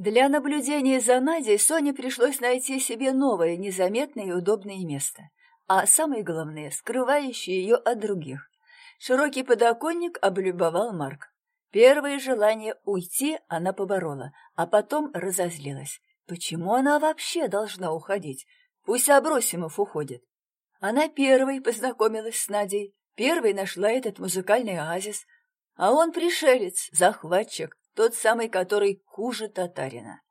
Для наблюдения за Надей Соне пришлось найти себе новое, незаметное и удобное место, а самое главное, скрывающее ее от других. Широкий подоконник облюбовал Марк. Первое желание уйти она поборола, а потом разозлилась. Почему она вообще должна уходить? Пусть Абросимов уходит. Она первой познакомилась с Надей, первой нашла этот музыкальный оазис, а он пришелец, захватчик, тот самый, который хуже татарина.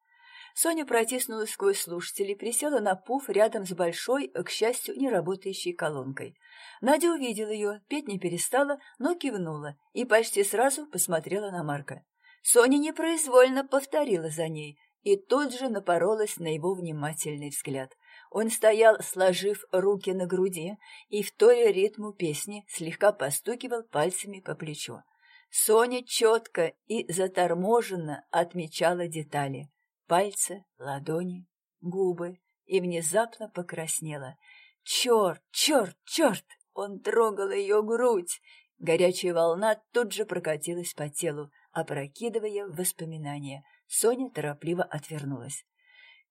Соня протиснулась сквозь слушателей, присела на пуф рядом с большой, к счастью, неработающей колонкой. Надя увидела ее, петь не перестала, но кивнула и почти сразу посмотрела на Марка. Соня непроизвольно повторила за ней и тут же напоролась на его внимательный взгляд. Он стоял, сложив руки на груди, и в торе ритму песни слегка постукивал пальцами по плечу. Соня четко и заторможенно отмечала детали. Пальцы, ладони, губы, и внезапно покраснела. «Черт, черт, черт!» Он трогал ее грудь. Горячая волна тут же прокатилась по телу, опрокидывая воспоминания. Соня торопливо отвернулась.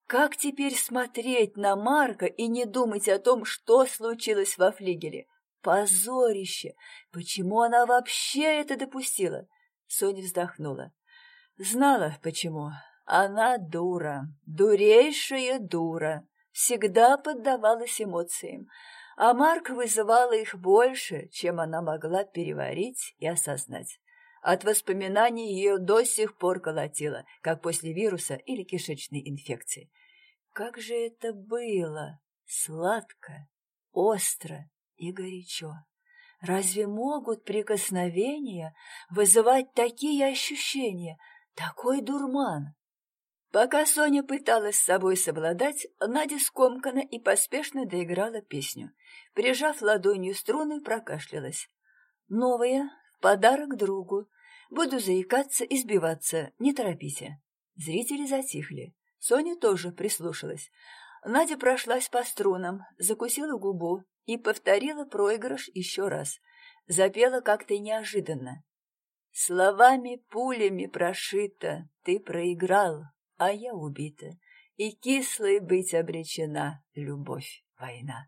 Как теперь смотреть на Марка и не думать о том, что случилось во флигеле? Позорище! Почему она вообще это допустила? Соня вздохнула. Знала, почему. Она дура, дурейшая дура. Всегда поддавалась эмоциям а Марк вызывала их больше, чем она могла переварить и осознать. От воспоминаний ее до сих пор колотило, как после вируса или кишечной инфекции. Как же это было! Сладко, остро и горячо. Разве могут прикосновения вызывать такие ощущения, такой дурман? Пока Соня пыталась с собой совладать, Надя скомкана и поспешно доиграла песню. Прижав ладонью струны, прокашлялась. «Новая, подарок другу. Буду заикаться и сбиваться, не торопите». Зрители затихли. Соня тоже прислушалась. Надя прошлась по струнам, закусила губу и повторила проигрыш еще раз. Запела как-то неожиданно. «Словами пулями прошита, ты проиграл, а я убита, и кислой быть обречена любовь, война.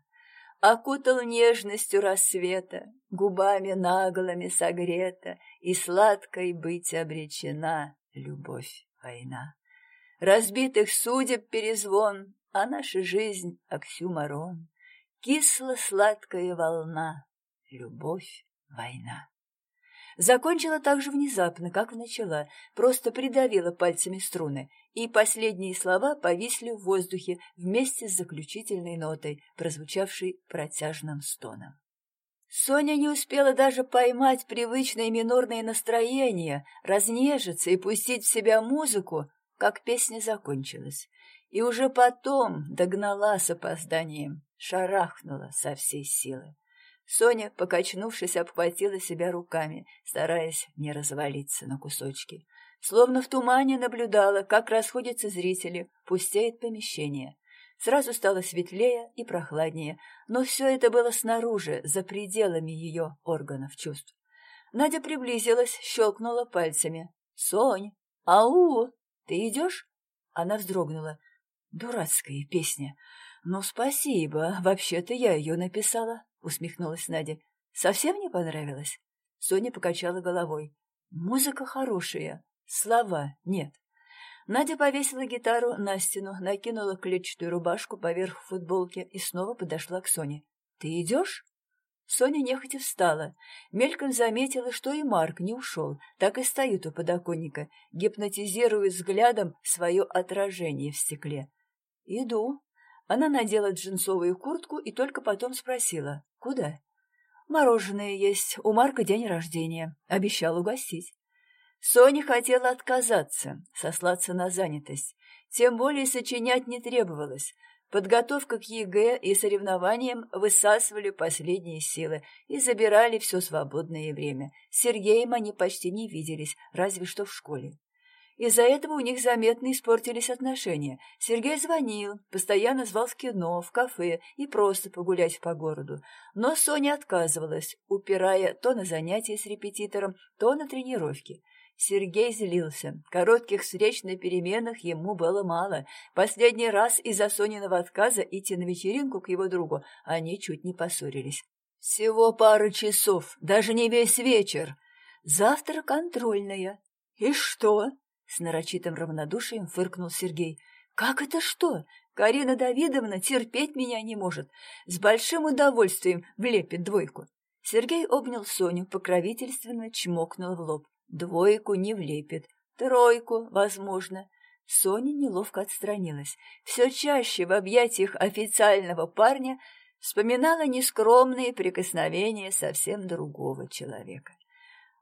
Окутал нежностью рассвета, губами наглыми согрета, и сладкой быть обречена любовь, война. Разбитых судеб перезвон, а наша жизнь — оксюмарон, кисло-сладкая волна, любовь, война. Закончила так же внезапно, как начала, просто придавила пальцами струны, и последние слова повисли в воздухе вместе с заключительной нотой, прозвучавшей протяжным стоном. Соня не успела даже поймать привычное минорное настроение, разнежиться и пустить в себя музыку, как песня закончилась. И уже потом догнала с опозданием, шарахнула со всей силы. Соня, покачнувшись, обхватила себя руками, стараясь не развалиться на кусочки. Словно в тумане наблюдала, как расходятся зрители, пустеет помещение. Сразу стало светлее и прохладнее, но все это было снаружи, за пределами ее органов чувств. Надя приблизилась, щелкнула пальцами. «Сонь! Ау! Ты идешь?» Она вздрогнула. «Дурацкая песня. Ну, спасибо. Вообще-то я ее написала. — усмехнулась Надя. «Совсем не понравилось?» Соня покачала головой. «Музыка хорошая, слова нет». Надя повесила гитару на стену, накинула клетчатую рубашку поверх футболки и снова подошла к Соне. «Ты идешь?» Соня нехотя встала. Мельком заметила, что и Марк не ушел, так и стоит у подоконника, гипнотизируя взглядом свое отражение в стекле. «Иду», она надела джинсовую куртку и только потом спросила, куда? «Мороженое есть, у Марка день рождения. Обещал угостить». Соня хотела отказаться, сослаться на занятость. Тем более сочинять не требовалось. Подготовка к ЕГЭ и соревнованиям высасывали последние силы и забирали все свободное время. С Сергеем они почти не виделись, разве что в школе. Из-за этого у них заметно испортились отношения. Сергей звонил, постоянно звал в кино, в кафе и просто погулять по городу. Но Соня отказывалась, упирая то на занятия с репетитором, то на тренировки. Сергей злился. Коротких встреч на переменах ему было мало. Последний раз из-за Сониного отказа идти на вечеринку к его другу они чуть не поссорились. Всего пару часов, даже не весь вечер. Завтра контрольная. И что? С нарочитым равнодушием фыркнул Сергей. Как это что? Карина Давидовна терпеть меня не может. С большим удовольствием влепит двойку. Сергей обнял Соню, покровительственно чмокнул в лоб. Двойку не влепит. Тройку, возможно. Соня неловко отстранилась. Все чаще в объятиях официального парня вспоминала нескромные прикосновения совсем другого человека.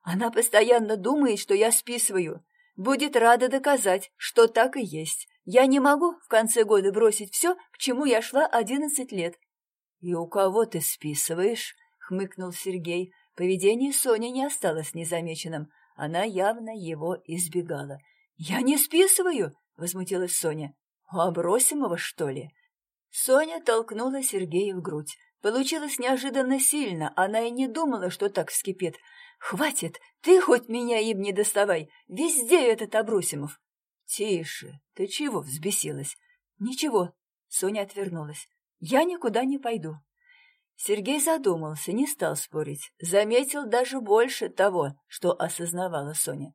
Она постоянно думает, что я списываю. Будет рада доказать, что так и есть. Я не могу в конце года бросить все, к чему я шла одиннадцать лет. — И у кого ты списываешь? — хмыкнул Сергей. Поведение Сони не осталось незамеченным. Она явно его избегала. «Я не списываю!» — возмутилась Соня. «У Абросимова, что ли?» Соня толкнула Сергея в грудь. Получилось неожиданно сильно, она и не думала, что так вскипит. «Хватит! Ты хоть меня им не доставай! Везде этот Абросимов!» «Тише! Ты чего взбесилась?» «Ничего!» — Соня отвернулась. «Я никуда не пойду!» Сергей задумался, не стал спорить. Заметил даже больше того, что осознавала Соня.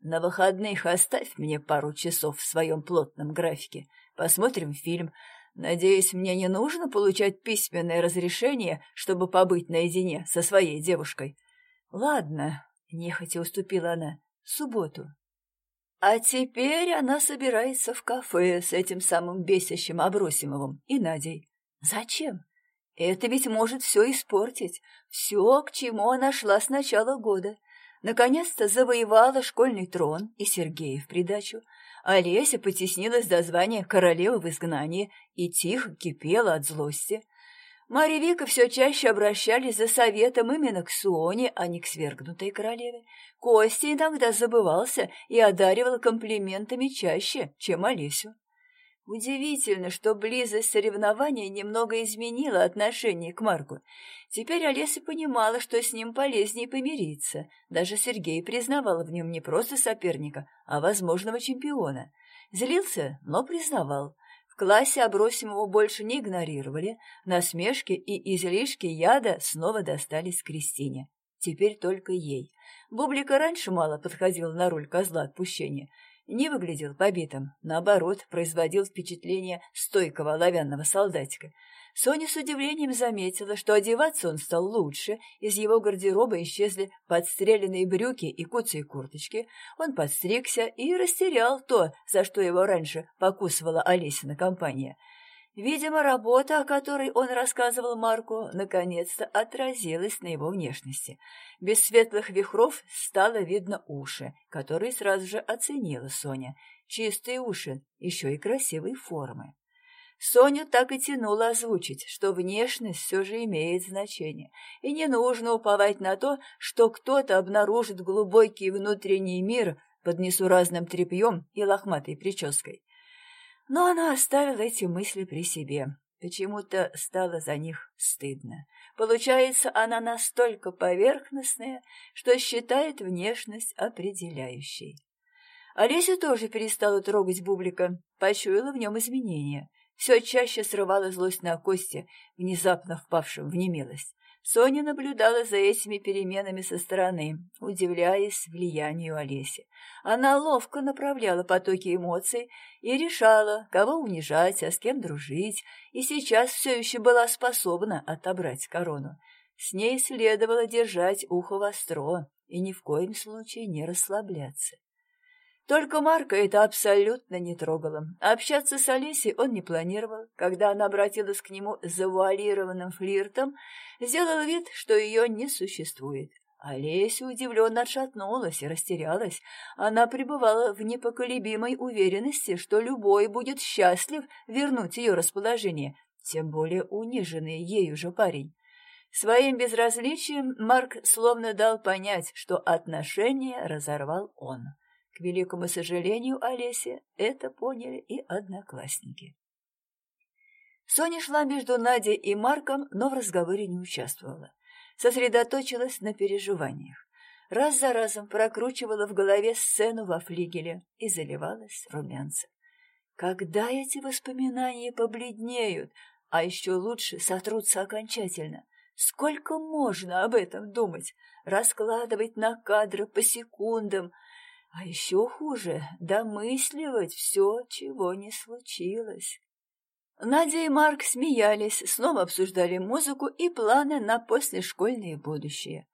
«На выходных оставь мне пару часов в своем плотном графике. Посмотрим фильм. Надеюсь, мне не нужно получать письменное разрешение, чтобы побыть наедине со своей девушкой». «Ладно», — нехотя уступила она, — «субботу». А теперь она собирается в кафе с этим самым бесящим Абросимовым и Надей. Зачем? Это ведь может все испортить, все, к чему она шла с начала года. Наконец-то завоевала школьный трон и Сергея в придачу. Олеся потеснилась до звания королевы в изгнании и тихо кипела от злости. Марья Вика все чаще обращались за советом именно к Суоне, а не к свергнутой королеве. Костя иногда забывался и одаривал комплиментами чаще, чем Олесю. Удивительно, что близость соревнования немного изменила отношение к Марку. Теперь Олеся понимала, что с ним полезнее помириться. Даже Сергей признавал в нем не просто соперника, а возможного чемпиона. Злился, но признавал. В классе Абросимова больше не игнорировали. Насмешки и излишки яда снова достались Кристине. Теперь только ей. Бублика раньше мало подходила на роль козла отпущения — не выглядел побитым, наоборот, производил впечатление стойкого оловянного солдатика. Соня с удивлением заметила, что одеваться он стал лучше, из его гардероба исчезли подстреленные брюки и куцые курточки, он подстригся и растерял то, за что его раньше покусывала Олесина компания — Видимо, работа, о которой он рассказывал Марку, наконец-то отразилась на его внешности. Без светлых вихров стало видно уши, которые сразу же оценила Соня. Чистые уши, еще и красивой формы. Соню так и тянуло озвучить, что внешность все же имеет значение, и не нужно уповать на то, что кто-то обнаружит глубокий внутренний мир под несуразным тряпьем и лохматой прической. Но она оставила эти мысли при себе. Почему-то стало за них стыдно. Получается, она настолько поверхностная, что считает внешность определяющей. Олеся тоже перестала трогать Бублика, почуяла в нем изменения. Все чаще срывала злость на Косте, внезапно впавшим в немилость. Соня наблюдала за этими переменами со стороны, удивляясь влиянию Олеси. Она ловко направляла потоки эмоций и решала, кого унижать, а с кем дружить, и сейчас все еще была способна отобрать корону. С ней следовало держать ухо востро и ни в коем случае не расслабляться. Только Марка это абсолютно не трогало. Общаться с Олесей он не планировал. Когда она обратилась к нему с завуалированным флиртом, сделал вид, что ее не существует. Олеся удивленно отшатнулась и растерялась. Она пребывала в непоколебимой уверенности, что любой будет счастлив вернуть ее расположение, тем более униженный ею же парень. Своим безразличием Марк словно дал понять, что отношения разорвал он. К великому сожалению Олесе это поняли и одноклассники. Соня шла между Надей и Марком, но в разговоре не участвовала. Сосредоточилась на переживаниях. раз за разом прокручивала в голове сцену во флигеле и заливалась румянцем. Когда эти воспоминания побледнеют, а еще лучше сотрутся окончательно? Сколько можно об этом думать, раскладывать на кадры по секундам, а еще хуже — домысливать все, чего не случилось. Надя и Марк смеялись, снова обсуждали музыку и планы на послешкольное будущее.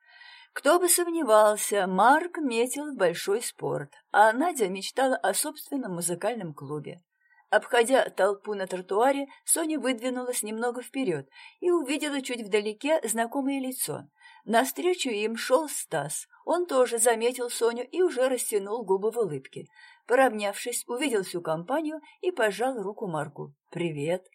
Кто бы сомневался, Марк метил в большой спорт, а Надя мечтала о собственном музыкальном клубе. Обходя толпу на тротуаре, Соня выдвинулась немного вперед и увидела чуть вдалеке знакомое лицо. Навстречу им шел Стас. Он тоже заметил Соню и уже растянул губы в улыбке. Поравнявшись, увидел всю компанию и пожал руку Марку. «Привет!»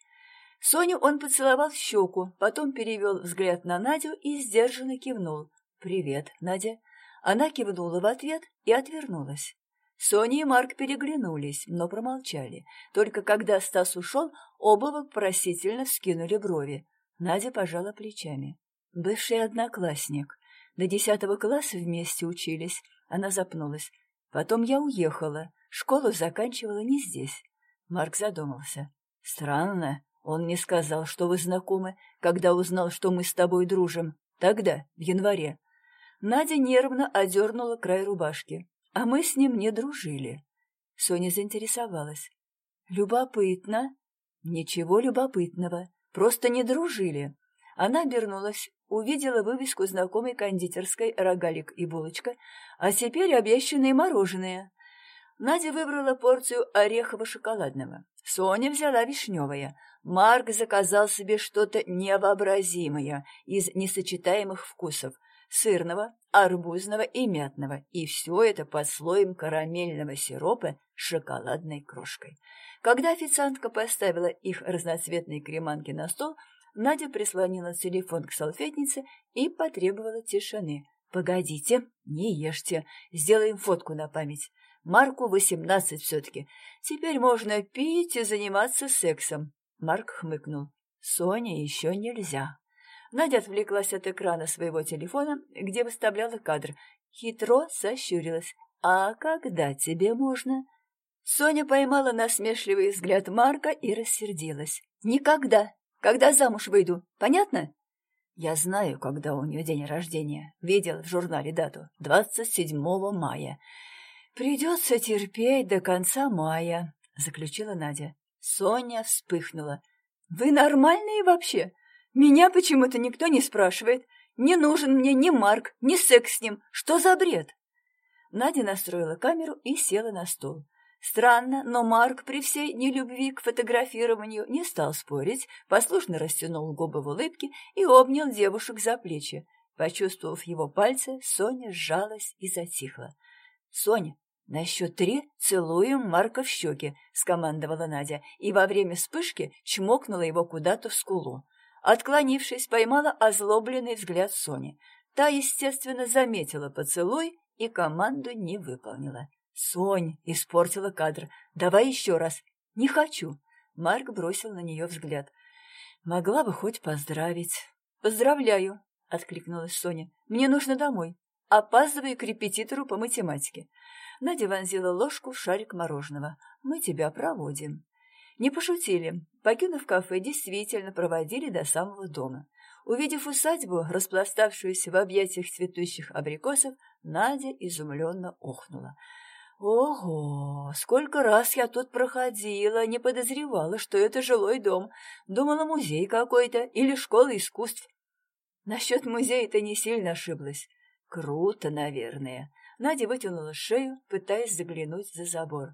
Соню он поцеловал в щеку, потом перевел взгляд на Надю и сдержанно кивнул. «Привет, Надя!» Она кивнула в ответ и отвернулась. Соня и Марк переглянулись, но промолчали. Только когда Стас ушел, оба вопросительно вскинули брови. Надя пожала плечами. Бывший одноклассник. До десятого класса вместе учились. Она запнулась. Потом я уехала. Школу заканчивала не здесь. Марк задумался. Странно. Он не сказал, что вы знакомы, когда узнал, что мы с тобой дружим. Тогда, в январе. Надя нервно одернула край рубашки а мы с ним не дружили. Соня заинтересовалась. Любопытно. Ничего любопытного, просто не дружили. Она обернулась, увидела вывеску знакомой кондитерской «Рогалик и булочка», а теперь обещанные мороженое. Надя выбрала порцию орехово-шоколадного. Соня взяла вишневое. Марк заказал себе что-то невообразимое из несочетаемых вкусов сырного, арбузного и мятного, и все это под слоем карамельного сиропа с шоколадной крошкой. Когда официантка поставила их разноцветные креманки на стол, Надя прислонила телефон к салфетнице и потребовала тишины. «Погодите, не ешьте, сделаем фотку на память. Марку восемнадцать все-таки. Теперь можно пить и заниматься сексом». Марк хмыкнул. «Соня еще нельзя». Надя отвлеклась от экрана своего телефона, где выставляла кадр. Хитро сощурилась. «А когда тебе можно?» Соня поймала насмешливый взгляд Марка и рассердилась. «Никогда! Когда замуж выйду, понятно?» «Я знаю, когда у нее день рождения. Видел в журнале дату. 27 мая. Придется терпеть до конца мая», — заключила Надя. Соня вспыхнула. «Вы нормальные вообще? Меня почему-то никто не спрашивает. Не нужен мне ни Марк, ни секс с ним. Что за бред? Надя настроила камеру и села на стол. Странно, но Марк при всей нелюбви к фотографированию не стал спорить, послушно растянул губы в улыбке и обнял девушек за плечи. Почувствовав его пальцы, Соня сжалась и затихла. «Соня, на счет три целуем Марка в щеки», — скомандовала Надя, и во время вспышки чмокнула его куда-то в скулу. Отклонившись, поймала озлобленный взгляд Сони. Та, естественно, заметила поцелуй и команду не выполнила. «Сонь!» — испортила кадр. «Давай еще раз!» «Не хочу!» Марк бросил на нее взгляд. «Могла бы хоть поздравить». «Поздравляю!» — откликнулась Соня. «Мне нужно домой. Опаздываю к репетитору по математике». Надя вонзила ложку в шарик мороженого. «Мы тебя проводим». Не пошутили. Покинув кафе, действительно проводили до самого дома. Увидев усадьбу, распластавшуюся в объятиях цветущих абрикосов, Надя изумленно охнула. «Ого! Сколько раз я тут проходила, не подозревала, что это жилой дом. Думала, музей какой-то или школа искусств. Насчет музея-то не сильно ошиблась. Круто, наверное». Надя вытянула шею, пытаясь заглянуть за забор.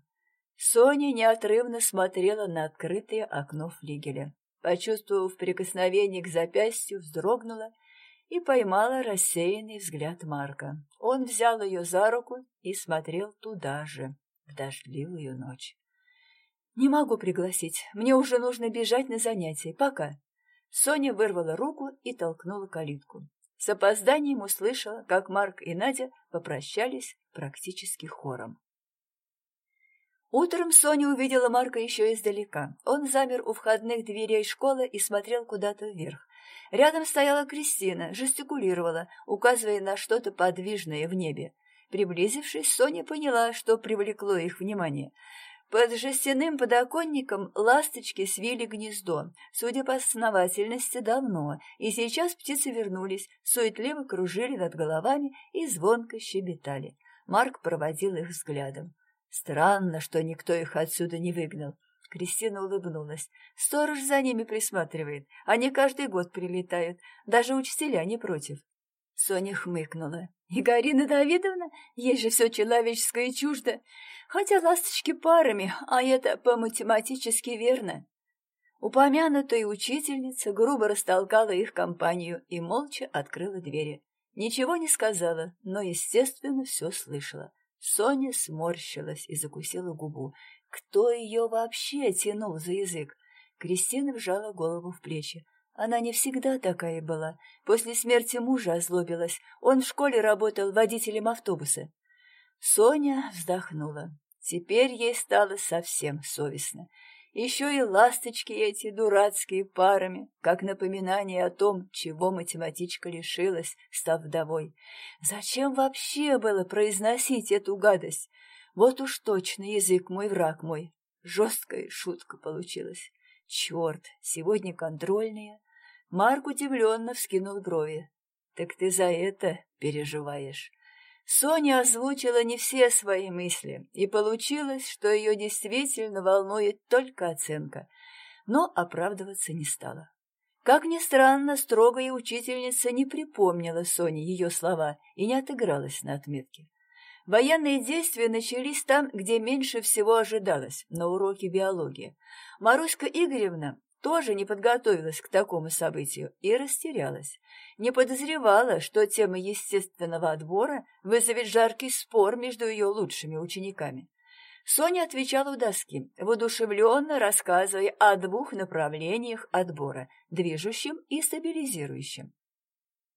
Соня неотрывно смотрела на открытое окно флигеля. Почувствовав прикосновение к запястью, вздрогнула и поймала рассеянный взгляд Марка. Он взял ее за руку и смотрел туда же, в дождливую ночь. «Не могу пригласить. Мне уже нужно бежать на занятия. Пока». Соня вырвала руку и толкнула калитку. С опозданием услышала, как Марк и Надя попрощались практически хором. Утром Соня увидела Марка еще издалека. Он замер у входных дверей школы и смотрел куда-то вверх. Рядом стояла Кристина, жестикулировала, указывая на что-то подвижное в небе. Приблизившись, Соня поняла, что привлекло их внимание. Под жестяным подоконником ласточки свили гнездо, судя по основательности, давно, и сейчас птицы вернулись, суетливо кружили над головами и звонко щебетали. Марк проводил их взглядом. Странно, что никто их отсюда не выгнал. Кристина улыбнулась. Сторож за ними присматривает. Они каждый год прилетают. Даже учителя не против. Соня хмыкнула. И Гарина Давидовна, ей же все человеческое чуждо. Хотя ласточки парами, а это по-математически верно. Упомянутая учительница грубо растолкала их компанию и молча открыла двери. Ничего не сказала, но, естественно, все слышала. Соня сморщилась и закусила губу. Кто ее вообще тянул за язык? Кристина вжала голову в плечи. Она не всегда такая была. После смерти мужа озлобилась. Он в школе работал водителем автобуса. Соня вздохнула. Теперь ей стало совсем совестно. Еще и ласточки эти дурацкие парами, как напоминание о том, чего математичка лишилась, став вдовой. Зачем вообще было произносить эту гадость? Вот уж точно язык мой, враг мой. Жесткая шутка получилась. Черт, сегодня контрольные. Марк удивленно вскинул брови. Так ты за это переживаешь? Соня озвучила не все свои мысли, и получилось, что ее действительно волнует только оценка, но оправдываться не стала. Как ни странно, строгая учительница не припомнила Соне ее слова и не отыгралась на отметке. Военные действия начались там, где меньше всего ожидалось, на уроке биологии. Маруська Игоревна тоже не подготовилась к такому событию и растерялась. Не подозревала, что тема естественного отбора вызовет жаркий спор между ее лучшими учениками. Соня отвечала у доски, воодушевленно рассказывая о двух направлениях отбора – движущем и стабилизирующем.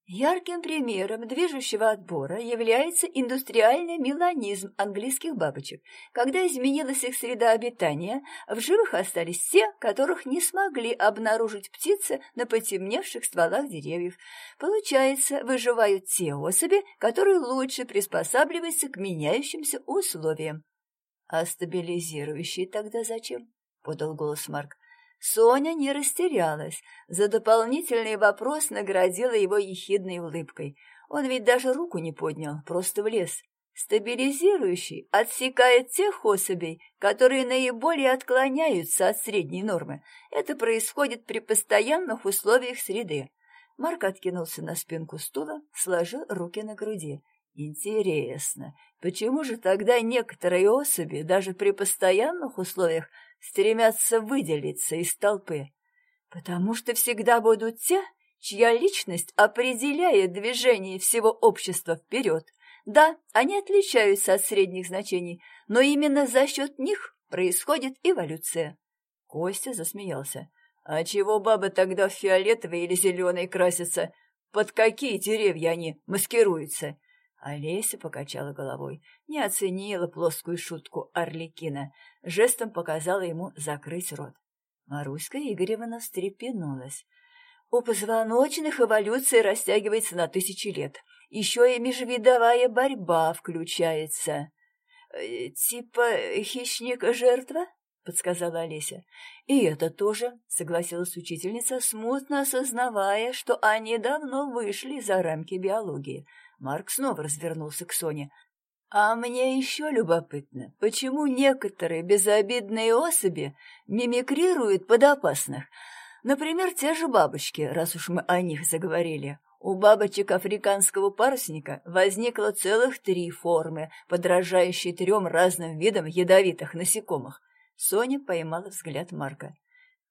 Ярким примером движущего отбора является индустриальный меланизм английских бабочек. Когда изменилась их среда обитания, в живых остались те, которых не смогли обнаружить птицы на потемневших стволах деревьев. Получается, выживают те особи, которые лучше приспосабливаются к меняющимся условиям. «А стабилизирующие тогда зачем?» — подал голос Марк. Соня не растерялась. За дополнительный вопрос наградила его ехидной улыбкой. Он ведь даже руку не поднял, просто влез. Стабилизирующий отсекает тех особей, которые наиболее отклоняются от средней нормы. Это происходит при постоянных условиях среды. Марк откинулся на спинку стула, сложил руки на груди. Интересно, почему же тогда некоторые особи, даже при постоянных условиях, стремятся выделиться из толпы, потому что всегда будут те, чья личность определяет движение всего общества вперед. Да, они отличаются от средних значений, но именно за счет них происходит эволюция. Костя засмеялся. А чего бабы тогда в фиолетовой или зеленой красятся? Под какие деревья они маскируются? Олеся покачала головой, не оценила плоскую шутку Орликина, жестом показала ему закрыть рот. Маруська Игоревна встрепенулась. У позвоночных эволюция растягивается на тысячи лет. Еще и межвидовая борьба включается. «Э, «Типа хищник-жертва?» — подсказала Олеся. «И это тоже», — согласилась учительница, смутно осознавая, что они давно вышли за рамки биологии. Марк снова развернулся к Соне. «А мне еще любопытно, почему некоторые безобидные особи мимикрируют под опасных? Например, те же бабочки, раз уж мы о них заговорили. У бабочек африканского парусника возникло целых три формы, подражающие трем разным видам ядовитых насекомых. Соня поймала взгляд Марка.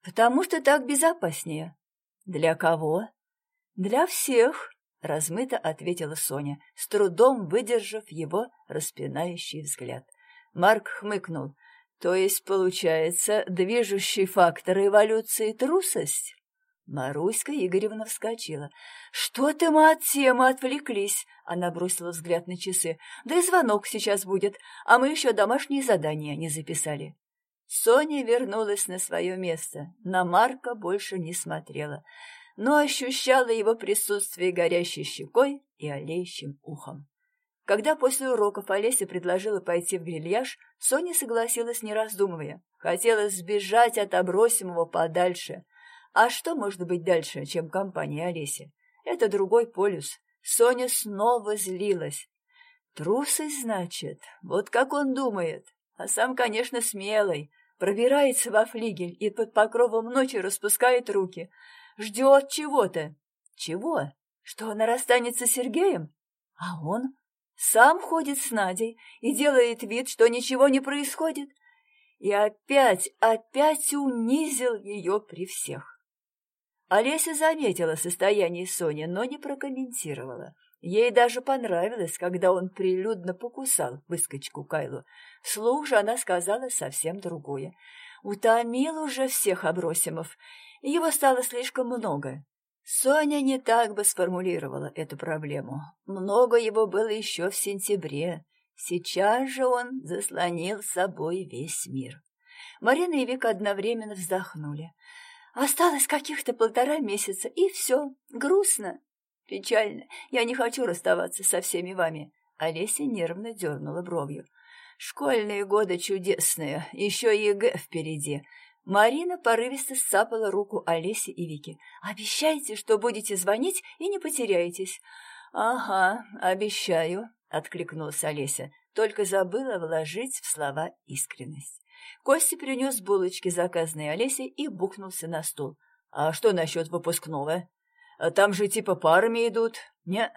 «Потому что так безопаснее». «Для кого?» «Для всех», — размыто ответила Соня, с трудом выдержав его распинающий взгляд. Марк хмыкнул. «То есть, получается, движущий фактор эволюции — трусость?» Маруська Игоревна вскочила. «Что ты, мы от темы отвлеклись?» Она бросила взгляд на часы. «Да и звонок сейчас будет, а мы еще домашние задания не записали». Соня вернулась на свое место. На Марка больше не смотрела, но ощущала его присутствие горящей щекой и олеющим ухом. Когда после уроков Олеся предложила пойти в грильяж, Соня согласилась, не раздумывая. Хотела сбежать от обросимого подальше — а что может быть дальше, чем компания Олеси? Это другой полюс. Соня снова злилась. Трусость, значит, вот как он думает. А сам, конечно, смелый. Пробирается во флигель и под покровом ночи распускает руки. Ждет чего-то. Чего? Что она расстанется с Сергеем? А он? Сам ходит с Надей и делает вид, что ничего не происходит. И опять, опять унизил ее при всех. Олеся заметила состояние Сони, но не прокомментировала. Ей даже понравилось, когда он прилюдно покусал выскочку Кайлу. Вслух же она сказала совсем другое. Утомил уже всех Абросимов. Его стало слишком много. Соня не так бы сформулировала эту проблему. Много его было еще в сентябре. Сейчас же он заслонил собой весь мир. Марина и Вика одновременно вздохнули. Осталось каких-то полтора месяца, и все. Грустно. Печально. Я не хочу расставаться со всеми вами. Олеся нервно дернула бровью. Школьные годы чудесные, еще ЕГЭ впереди. Марина порывисто сцапала руку Олеси и Вики. «Обещайте, что будете звонить и не потеряетесь». «Ага, обещаю», — откликнулась Олеся, только забыла вложить в слова искренность. Костя принес булочки, заказанные Олесей, и бухнулся на стол. «А что насчет выпускного? Там же типа парами идут?» «Не».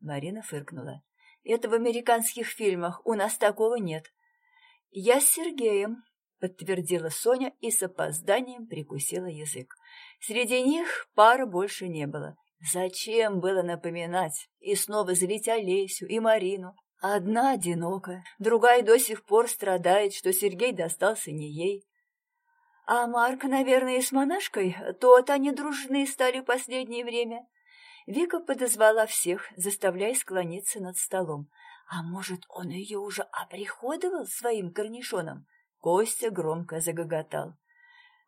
Марина фыркнула. «Это в американских фильмах. У нас такого нет». «Я с Сергеем», — подтвердила Соня и с опозданием прикусила язык. Среди них пары больше не было. Зачем было напоминать и снова злить Олесю и Марину? Одна одинока, другая до сих пор страдает, что Сергей достался не ей. А Марк, наверное, с монашкой, тот они дружные стали в последнее время. Вика подозвала всех, заставляя склониться над столом. А может, он ее уже оприходовал своим корнишоном? Костя громко загоготал.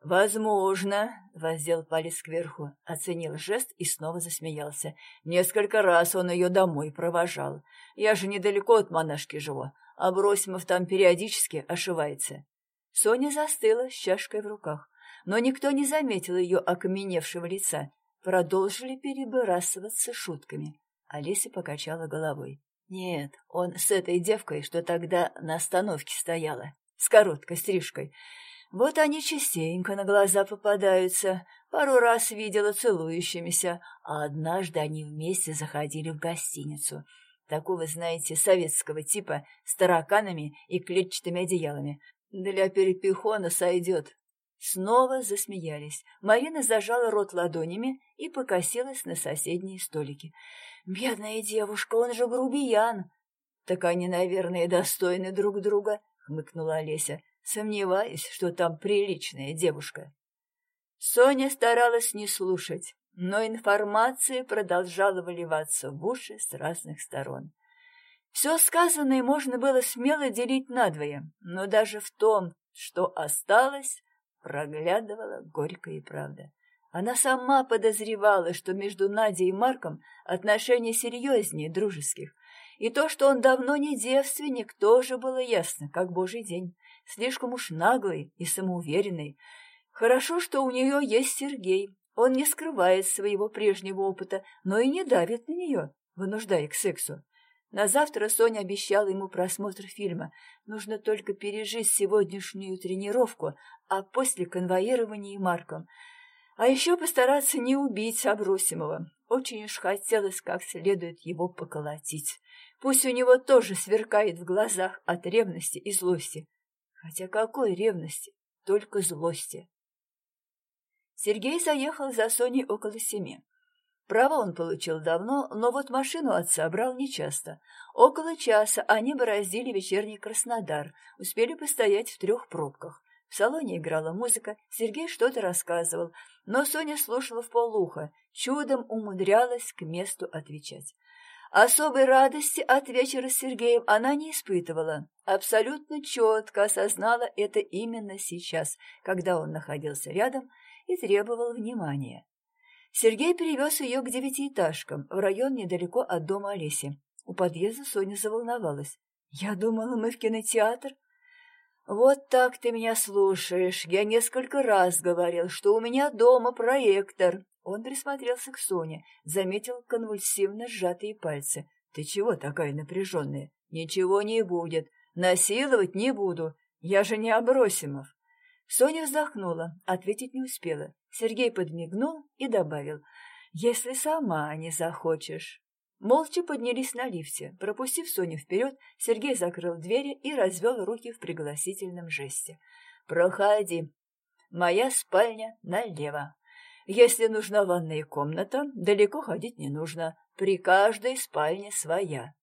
«Возможно», — воздел палец кверху, оценил жест и снова засмеялся. «Несколько раз он ее домой провожал. Я же недалеко от монашки живу, а Бросимов там периодически ошивается». Соня застыла с чашкой в руках, но никто не заметил ее окаменевшего лица. Продолжили перебрасываться шутками. Алиса покачала головой. «Нет, он с этой девкой, что тогда на остановке стояла, с короткой стрижкой». Вот они частенько на глаза попадаются. Пару раз видела целующимися, а однажды они вместе заходили в гостиницу. Такого, знаете, советского типа, с тараканами и клетчатыми одеялами. Для перепихона сойдет. Снова засмеялись. Марина зажала рот ладонями и покосилась на соседние столики. «Бедная девушка, он же грубиян!» «Так они, наверное, достойны друг друга», — хмыкнула Олеся. Сомневаюсь, что там приличная девушка. Соня старалась не слушать, но информация продолжала выливаться в уши с разных сторон. Все сказанное можно было смело делить надвое, но даже в том, что осталось, проглядывала горькая правда. Она сама подозревала, что между Надей и Марком отношения серьезнее дружеских, и то, что он давно не девственник, тоже было ясно, как божий день слишком уж наглый и самоуверенный. Хорошо, что у нее есть Сергей. Он не скрывает своего прежнего опыта, но и не давит на нее, вынуждая к сексу. На завтра Соня обещала ему просмотр фильма. Нужно только пережить сегодняшнюю тренировку, а после конвоирования Марком. А еще постараться не убить Абросимова. Очень уж хотелось как следует его поколотить. Пусть у него тоже сверкает в глазах от ревности и злости. Хотя какой ревности, только злости. Сергей заехал за Соней около семи. Право он получил давно, но вот машину отца брал нечасто. Около часа они бороздили вечерний Краснодар, успели постоять в трех пробках. В салоне играла музыка, Сергей что-то рассказывал, но Соня слушала в полуха, чудом умудрялась к месту отвечать. Особой радости от вечера с Сергеем она не испытывала. Абсолютно четко осознала это именно сейчас, когда он находился рядом и требовал внимания. Сергей перевез ее к девятиэтажкам, в район недалеко от дома Олеси. У подъезда Соня заволновалась. «Я думала, мы в кинотеатр». «Вот так ты меня слушаешь. Я несколько раз говорил, что у меня дома проектор. Он присмотрелся к Соне, заметил конвульсивно сжатые пальцы. «Ты чего такая напряженная? Ничего не будет. Насиловать не буду. Я же не Абросимов». Соня вздохнула, ответить не успела. Сергей подмигнул и добавил, «Если сама не захочешь». Молча поднялись на лифте. Пропустив Соню вперед, Сергей закрыл двери и развел руки в пригласительном жесте. «Проходи. Моя спальня налево. Если нужна ванная комната, далеко ходить не нужно, при каждой спальне своя.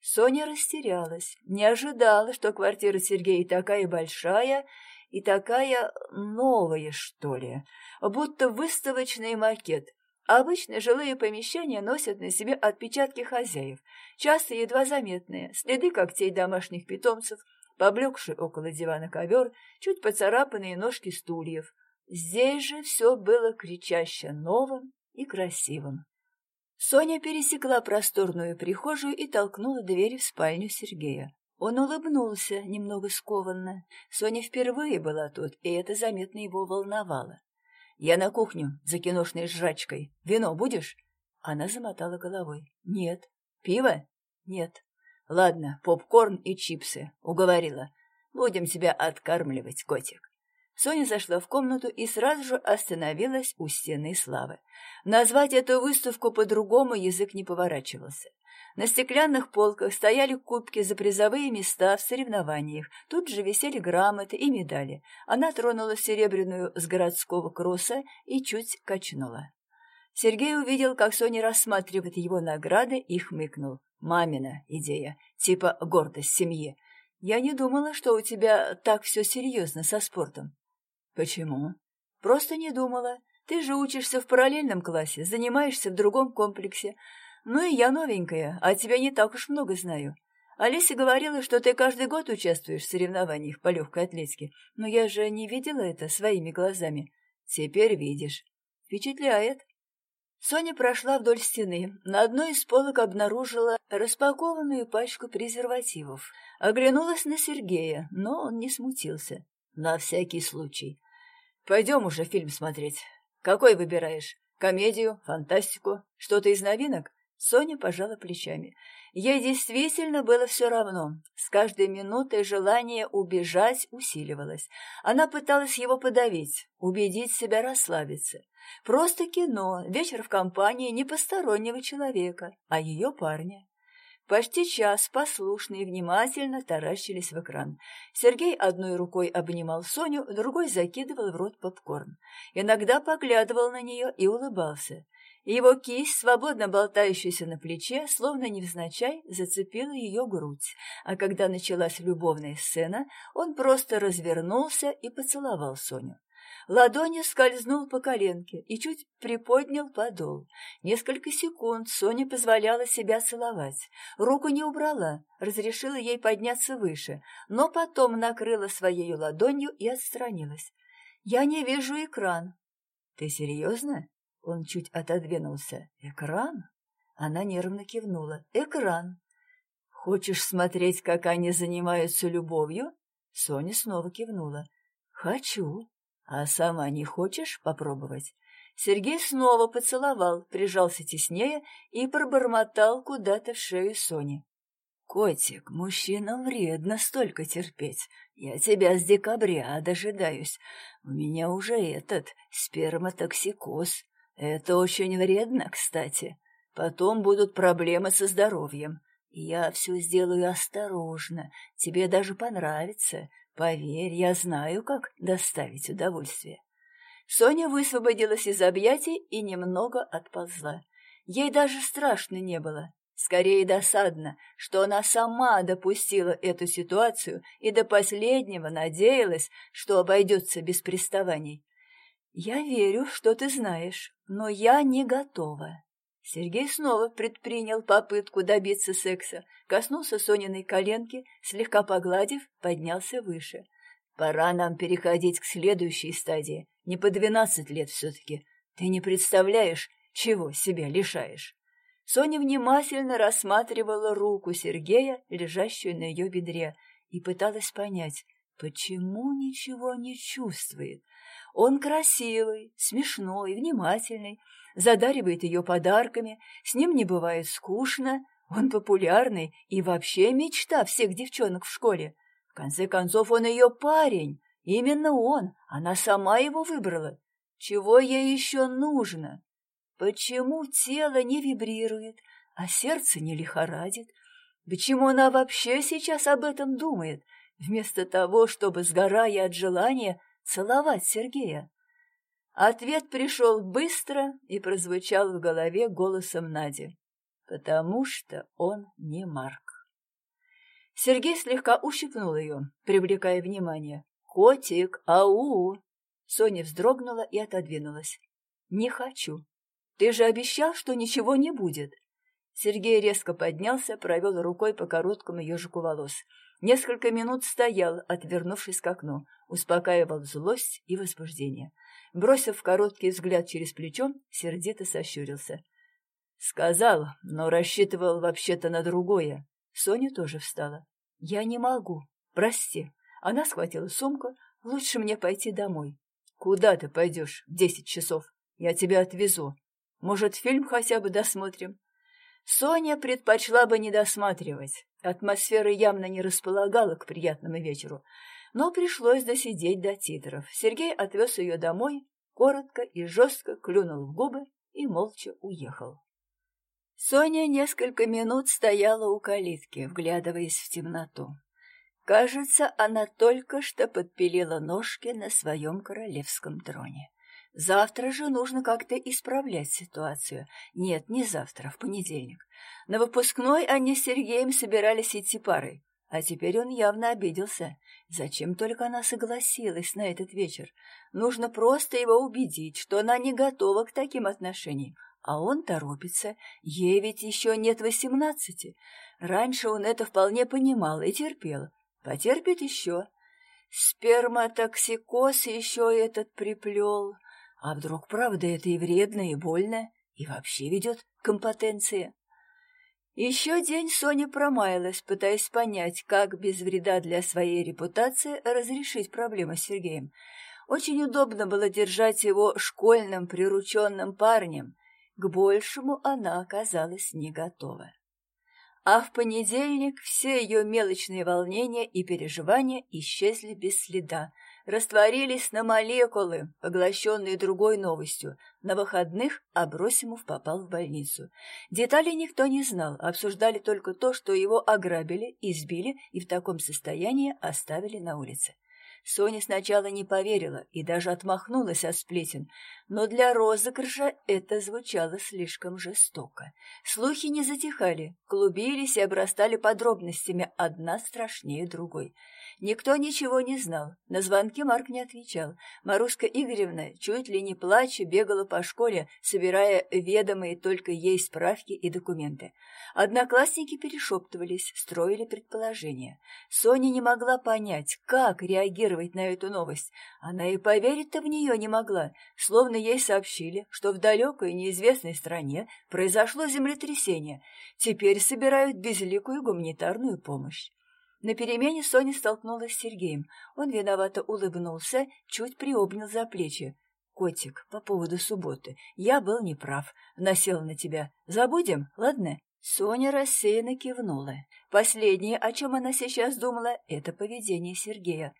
Соня растерялась, не ожидала, что квартира Сергея такая большая и такая новая, что ли, будто выставочный макет. Обычно жилые помещения носят на себе отпечатки хозяев, часто едва заметные, следы когтей домашних питомцев, поблекший около дивана ковер, чуть поцарапанные ножки стульев — Здесь же все было кричаще новым и красивым. Соня пересекла просторную прихожую и толкнула дверь в спальню Сергея. Он улыбнулся, немного скованно. Соня впервые была тут, и это заметно его волновало. «Я на кухню, за киношной жрачкой. Вино будешь?» Она замотала головой. «Нет». «Пиво?» «Нет». «Ладно, попкорн и чипсы. Уговорила. Будем тебя откармливать, котик». Соня зашла в комнату и сразу же остановилась у стены славы. Назвать эту выставку по-другому язык не поворачивался. На стеклянных полках стояли кубки за призовые места в соревнованиях. Тут же висели грамоты и медали. Она тронула серебряную с городского кросса и чуть качнула. Сергей увидел, как Соня рассматривает его награды и хмыкнул. «Мамина идея, типа гордость семьи. Я не думала, что у тебя так все серьезно со спортом». «Почему?» «Просто не думала. Ты же учишься в параллельном классе, занимаешься в другом комплексе. Ну и я новенькая, а тебя не так уж много знаю. Алиса говорила, что ты каждый год участвуешь в соревнованиях по легкой атлетике, но я же не видела это своими глазами. Теперь видишь. Впечатляет». Соня прошла вдоль стены. На одной из полок обнаружила распакованную пачку презервативов. Оглянулась на Сергея, но он не смутился. На всякий случай. Пойдем уже фильм смотреть. Какой выбираешь? Комедию, фантастику, что-то из новинок? Соня пожала плечами. Ей действительно было все равно. С каждой минутой желание убежать усиливалось. Она пыталась его подавить, убедить себя расслабиться. Просто кино, вечер в компании не постороннего человека, а ее парня. Почти час послушно и внимательно таращились в экран. Сергей одной рукой обнимал Соню, другой закидывал в рот попкорн. Иногда поглядывал на нее и улыбался. Его кисть, свободно болтающаяся на плече, словно невзначай, зацепила ее грудь, а когда началась любовная сцена, он просто развернулся и поцеловал Соню. Ладонью скользнул по коленке и чуть приподнял подол. Несколько секунд Соня позволяла себя целовать. Руку не убрала, разрешила ей подняться выше, но потом накрыла своей ладонью и отстранилась. «Я не вижу экран». «Ты серьезно?» Он чуть отодвинулся. «Экран?» Она нервно кивнула. «Экран». «Хочешь смотреть, как они занимаются любовью?» Соня снова кивнула. «Хочу». «А сама не хочешь попробовать?» Сергей снова поцеловал, прижался теснее и пробормотал куда-то в шею Сони. «Котик, мужчинам вредно столько терпеть. Я тебя с декабря дожидаюсь. У меня уже этот, сперматоксикоз. Это очень вредно, кстати. Потом будут проблемы со здоровьем. Я все сделаю осторожно. Тебе даже понравится. Поверь, я знаю, как доставить удовольствие. Соня высвободилась из объятий и немного отползла. Ей даже страшно не было. Скорее досадно, что она сама допустила эту ситуацию и до последнего надеялась, что обойдется без приставаний. «Я верю, что ты знаешь, но я не готова». Сергей снова предпринял попытку добиться секса, коснулся Сониной коленки, слегка погладив, поднялся выше. «Пора нам переходить к следующей стадии. Не по двенадцать лет все-таки. Ты не представляешь, чего себя лишаешь». Соня внимательно рассматривала руку Сергея, лежащую на ее бедре, и пыталась понять, почему ничего не чувствует. Он красивый, смешной, внимательный, задаривает ее подарками, с ним не бывает скучно, он популярный и вообще мечта всех девчонок в школе. В конце концов, он ее парень, именно он, она сама его выбрала. Чего ей еще нужно? Почему тело не вибрирует, а сердце не лихорадит? Почему она вообще сейчас об этом думает, вместо того, чтобы, сгорая от желания, целовать Сергея? Ответ пришел быстро и прозвучал в голове голосом Нади. «Потому что он не Марк». Сергей слегка ущипнул ее, привлекая внимание. «Котик, ау!» Соня вздрогнула и отодвинулась. «Не хочу. Ты же обещал, что ничего не будет». Сергей резко поднялся, провел рукой по короткому ежику волос. Несколько минут стоял, отвернувшись к окну, успокаивал злость и возбуждение. Бросив короткий взгляд через плечо, сердито сощурился. «Сказал, но рассчитывал вообще-то на другое». Соня тоже встала. «Я не могу. Прости». Она схватила сумку. «Лучше мне пойти домой». «Куда ты пойдешь в десять часов? Я тебя отвезу. Может, фильм хотя бы досмотрим?» Соня предпочла бы не досматривать. Атмосфера явно не располагала к приятному вечеру, но пришлось досидеть до титров. Сергей отвез ее домой, коротко и жестко клюнул в губы и молча уехал. Соня несколько минут стояла у калитки, вглядываясь в темноту. Кажется, она только что подпилила ножки на своем королевском троне. Завтра же нужно как-то исправлять ситуацию. Нет, не завтра, в понедельник. На выпускной они с Сергеем собирались идти парой, а теперь он явно обиделся. Зачем только она согласилась на этот вечер? Нужно просто его убедить, что она не готова к таким отношениям. А он торопится, ей ведь еще нет восемнадцати. Раньше он это вполне понимал и терпел. Потерпит еще. Сперматоксикоз еще этот приплел. А вдруг правда это и вредно, и больно, и вообще ведет к импотенции? Еще день Соня промаялась, пытаясь понять, как без вреда для своей репутации разрешить проблему с Сергеем. Очень удобно было держать его школьным прирученным парнем. К большему она оказалась не готова. А в понедельник все ее мелочные волнения и переживания исчезли без следа, растворились на молекулы, поглощенные другой новостью. На выходных Абросимов попал в больницу. Деталей никто не знал, обсуждали только то, что его ограбили, избили и в таком состоянии оставили на улице. Соня сначала не поверила и даже отмахнулась от сплетен, но для розыгрыша это звучало слишком жестоко. Слухи не затихали, клубились и обрастали подробностями, одна страшнее другой — Никто ничего не знал. На звонки Марк не отвечал. Маруська Игоревна, чуть ли не плача, бегала по школе, собирая ведомые только ей справки и документы. Одноклассники перешептывались, строили предположения. Соня не могла понять, как реагировать на эту новость. Она и поверить-то в нее не могла, словно ей сообщили, что в далекой неизвестной стране произошло землетрясение. Теперь собирают безликую гуманитарную помощь. На перемене Соня столкнулась с Сергеем. Он виновато улыбнулся, чуть приобнял за плечи. «Котик, по поводу субботы. Я был неправ. Насел на тебя. Забудем, ладно?» Соня рассеянно кивнула. Последнее, о чем она сейчас думала, — это поведение Сергея.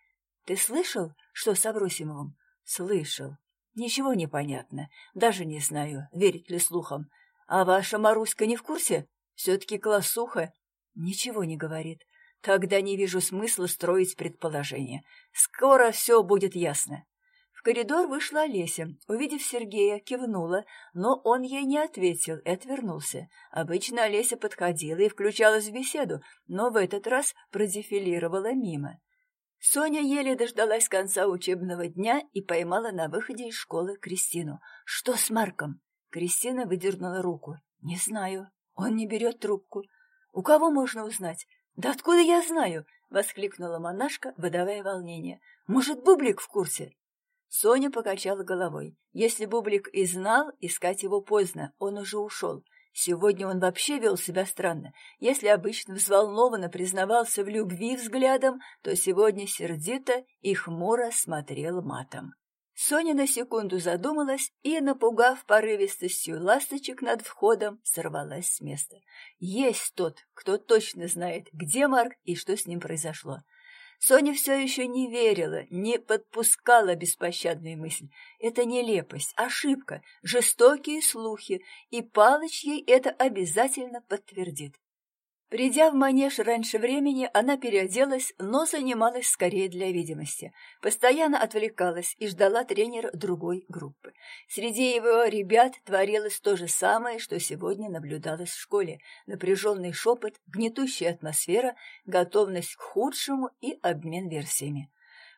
«Ты слышал, что с Абросимовым?» «Слышал. Ничего не понятно. Даже не знаю, верить ли слухам. А ваша Маруська не в курсе? Все-таки классуха?» «Ничего не говорит. Тогда не вижу смысла строить предположения. Скоро все будет ясно. В коридор вышла Олеся. Увидев Сергея, кивнула, но он ей не ответил и отвернулся. Обычно Олеся подходила и включалась в беседу, но в этот раз продефилировала мимо. Соня еле дождалась конца учебного дня и поймала на выходе из школы Кристину. «Что с Марком?» Кристина выдернула руку. «Не знаю. Он не берет трубку. У кого можно узнать?» «Да откуда я знаю?» — воскликнула монашка, выдавая волнение. «Может, Бублик в курсе?» Соня покачала головой. Если Бублик и знал, искать его поздно, он уже ушел. Сегодня он вообще вел себя странно. Если обычно взволнованно признавался в любви взглядом, то сегодня сердито и хмуро смотрел матом. Соня на секунду задумалась и, напугав порывистостью ласточек над входом, сорвалась с места. Есть тот, кто точно знает, где Марк и что с ним произошло. Соня все еще не верила, не подпускала беспощадную мысль. Это нелепость, ошибка, жестокие слухи, и Палыч ей это обязательно подтвердит. Придя в манеж раньше времени, она переоделась, но занималась скорее для видимости. Постоянно отвлекалась и ждала тренера другой группы. Среди его ребят творилось то же самое, что сегодня наблюдалось в школе. Напряженный шепот, гнетущая атмосфера, готовность к худшему и обмен версиями.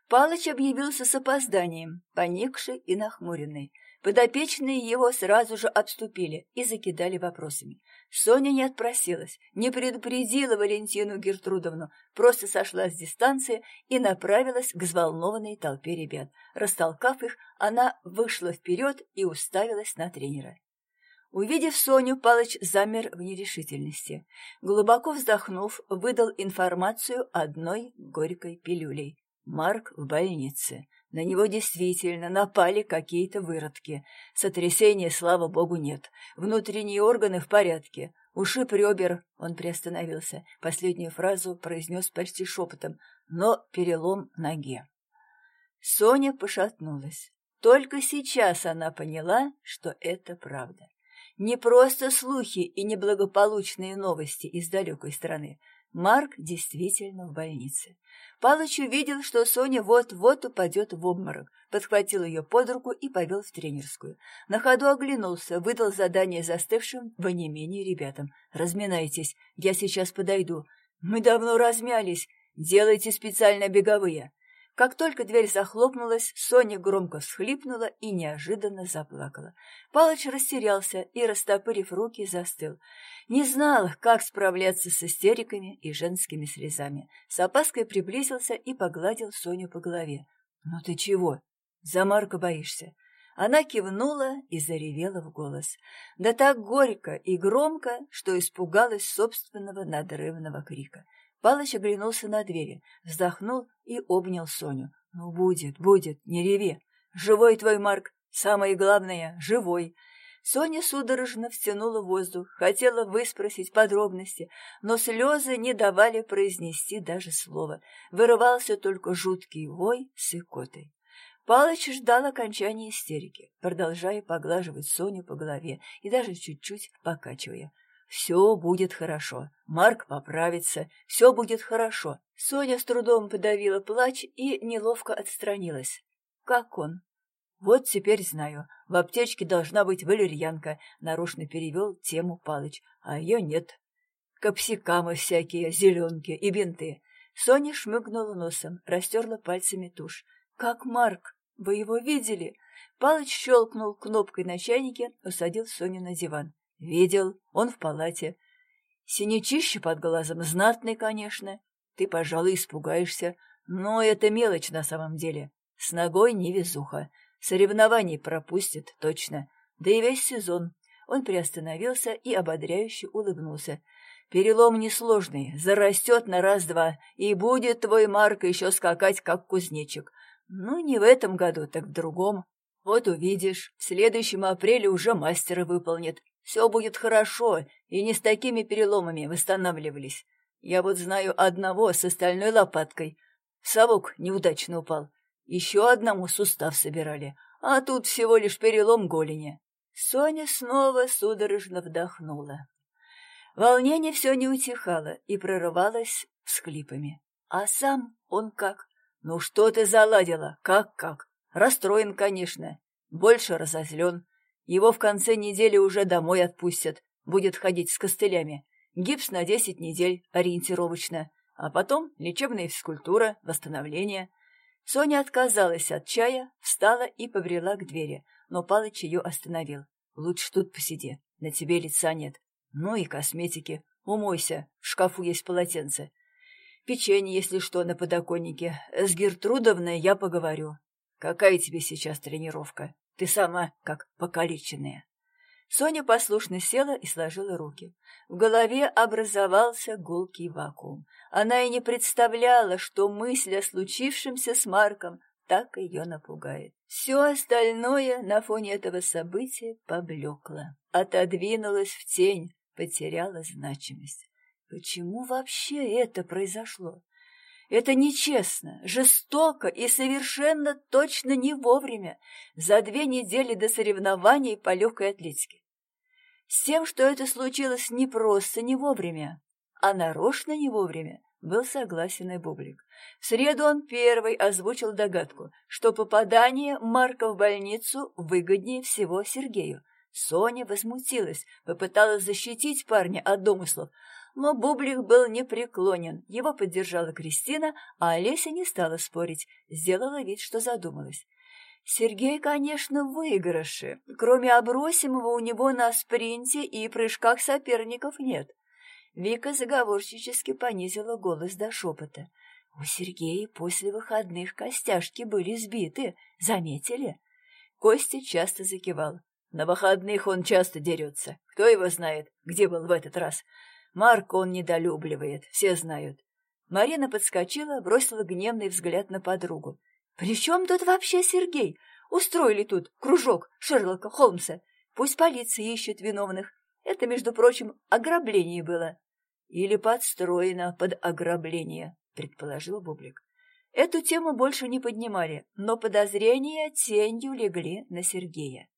Палыч объявился с опозданием, поникший и нахмуренный. Подопечные его сразу же обступили и закидали вопросами. Соня не отпросилась, не предупредила Валентину Гертрудовну, просто сошла с дистанции и направилась к взволнованной толпе ребят. Растолкав их, она вышла вперед и уставилась на тренера. Увидев Соню, Палыч замер в нерешительности. Глубоко вздохнув, выдал информацию одной горькой пилюлей. Марк в больнице. На него действительно напали какие-то выродки. Сотрясения, слава богу, нет. Внутренние органы в порядке. Ушиб ребер, он приостановился. Последнюю фразу произнес почти шепотом, но перелом ноге. Соня пошатнулась. Только сейчас она поняла, что это правда. Не просто слухи и неблагополучные новости из далекой страны. Марк действительно в больнице. Палыч увидел, что Соня вот-вот упадет в обморок, подхватил ее под руку и повел в тренерскую. На ходу оглянулся, выдал задание застывшим в онемении ребятам. «Разминайтесь, я сейчас подойду. Мы давно размялись, делайте специально беговые». Как только дверь захлопнулась, Соня громко всхлипнула и неожиданно заплакала. Палыч растерялся и, растопырив руки, застыл. Не знал, как справляться с истериками и женскими слезами. С опаской приблизился и погладил Соню по голове. «Ну ты чего? За Марка боишься?» Она кивнула и заревела в голос. Да так горько и громко, что испугалась собственного надрывного крика. Палыч оглянулся на двери, вздохнул и обнял Соню. «Ну, будет, будет, не реви. Живой твой Марк, самое главное, живой». Соня судорожно втянула воздух, хотела выспросить подробности, но слезы не давали произнести даже слова. Вырывался только жуткий вой с икотой. Палыч ждал окончания истерики, продолжая поглаживать Соню по голове и даже чуть-чуть покачивая. Все будет хорошо. Марк поправится. Все будет хорошо. Соня с трудом подавила плач и неловко отстранилась. Как он? Вот теперь знаю. В аптечке должна быть валерьянка, нарочно перевел тему Палыч. А ее нет. Капсикамы всякие, зеленки и бинты. Соня шмыгнула носом, растерла пальцами тушь. Как Марк? Вы его видели? Палыч щелкнул кнопкой на чайнике, усадил Соню на диван. Видел, он в палате. Синячище под глазом знатный, конечно. Ты, пожалуй, испугаешься, но это мелочь на самом деле. С ногой невезуха. Соревнований пропустит, точно. Да и весь сезон. Он приостановился и ободряюще улыбнулся. Перелом несложный, зарастет на раз-два, и будет твой Марк еще скакать, как кузнечик. Ну, не в этом году, так в другом. Вот увидишь, в следующем апреле уже мастера выполнит. Все будет хорошо, и не с такими переломами восстанавливались. Я вот знаю одного с остальной лопаткой. Совок неудачно упал. Еще одному сустав собирали, а тут всего лишь перелом голени. Соня снова судорожно вдохнула. Волнение все не утихало и прорывалось всхлипами. А сам он как? Ну что ты заладила? Как-как? Расстроен, конечно, больше разозлен. Его в конце недели уже домой отпустят, будет ходить с костылями. Гипс на десять недель ориентировочно, а потом лечебная физкультура, восстановление. Соня отказалась от чая, встала и побрела к двери, но Палыч ее остановил. «Лучше тут посиди, на тебе лица нет. Ну и косметики. Умойся, в шкафу есть полотенце. Печенье, если что, на подоконнике. С Гертрудовной я поговорю. Какая тебе сейчас тренировка? Ты сама как покалеченная. Соня послушно села и сложила руки. В голове образовался гулкий вакуум. Она и не представляла, что мысль о случившемся с Марком так ее напугает. Все остальное на фоне этого события поблекло, отодвинулось в тень, потеряло значимость. Почему вообще это произошло? Это нечестно, жестоко и совершенно точно не вовремя, за две недели до соревнований по легкой атлетике. С тем, что это случилось не просто не вовремя, а нарочно не вовремя, был согласен и Бублик. В среду он первый озвучил догадку, что попадание Марка в больницу выгоднее всего Сергею. Соня возмутилась, попыталась защитить парня от домыслов, но Бублик был непреклонен. Его поддержала Кристина, а Олеся не стала спорить, сделала вид, что задумалась. Сергей, конечно, в выигрыше. Кроме Обросимого у него на спринте и прыжках соперников нет. Вика заговорщически понизила голос до шепота. У Сергея после выходных костяшки были сбиты, заметили? Костя часто закивал. На выходных он часто дерется. Кто его знает, где был в этот раз. Марк он недолюбливает, все знают. Марина подскочила, бросила гневный взгляд на подругу. «При чем тут вообще Сергей? Устроили тут кружок Шерлока Холмса. Пусть полиция ищет виновных. Это, между прочим, ограбление было». «Или подстроено под ограбление», — предположил Бублик. Эту тему больше не поднимали, но подозрения тенью легли на Сергея.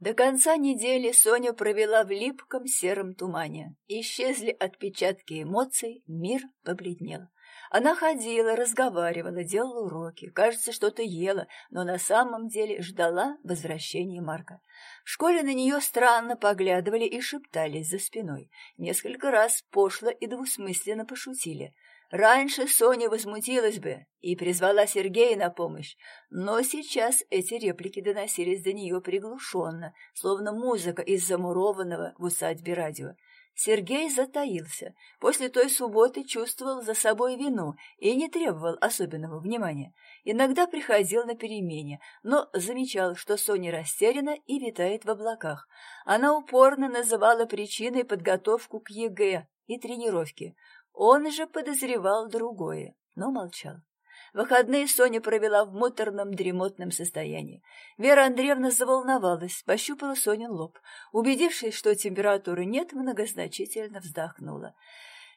До конца недели Соня провела в липком сером тумане. Исчезли отпечатки эмоций, мир побледнел. Она ходила, разговаривала, делала уроки, кажется, что-то ела, но на самом деле ждала возвращения Марка. В школе на нее странно поглядывали и шептались за спиной. Несколько раз пошло и двусмысленно пошутили — Раньше Соня возмутилась бы и призвала Сергея на помощь, но сейчас эти реплики доносились до нее приглушенно, словно музыка из замурованного в усадьбе радио. Сергей затаился. После той субботы чувствовал за собой вину и не требовал особенного внимания. Иногда приходил на перемене, но замечал, что Соня растеряна и витает в облаках. Она упорно называла причиной подготовку к ЕГЭ и тренировки. Он же подозревал другое, но молчал. Выходные Соня провела в муторном дремотном состоянии. Вера Андреевна заволновалась, пощупала Сонин лоб. Убедившись, что температуры нет, многозначительно вздохнула.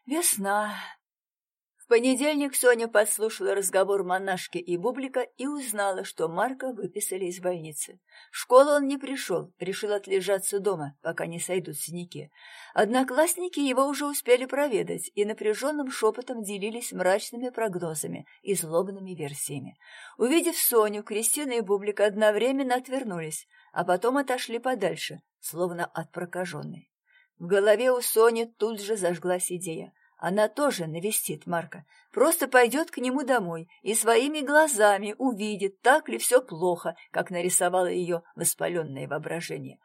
«Весна, понедельник Соня подслушала разговор монашки и Бублика и узнала, что Марка выписали из больницы. В школу он не пришел, решил отлежаться дома, пока не сойдут синяки. Одноклассники его уже успели проведать и напряженным шепотом делились мрачными прогнозами и злобными версиями. Увидев Соню, Кристина и Бублик одновременно отвернулись, а потом отошли подальше, словно от прокаженной. В голове у Сони тут же зажглась идея — она тоже навестит Марка, просто пойдет к нему домой и своими глазами увидит, так ли все плохо, как нарисовало ее воспаленное воображение.